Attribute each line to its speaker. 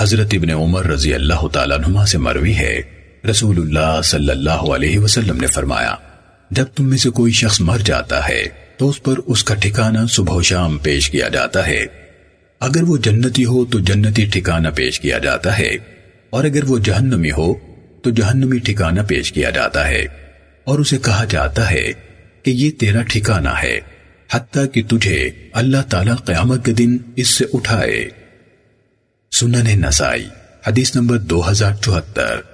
Speaker 1: حضرت ابن عمر رضی اللہ تعالیٰ نما سے مروی ہے۔ رسول اللہ صلی اللہ علیہ وسلم نے فرمایا، جب تم میں سے کوئی شخص مر جاتا ہے، تو اس پر اس کا ٹھکانہ صبح و شام پیش کیا جاتا ہے۔ اگر وہ جنتی ہو، تو جنتی ٹھکانہ پیش کیا جاتا ہے۔ اور اگر وہ جہنمی ہو، تو جہنمی ٹھکانہ پیش کیا جاتا ہے۔ اور اسے کہا جاتا ہے کہ یہ تیرا ٹھکانہ ہے، حتیٰ کہ تجھے اللہ تعالیٰ قیامت کے دن اس سے اٹھائے۔ سنن نسائی حدیث نمبر دو ہزار چوہتر۔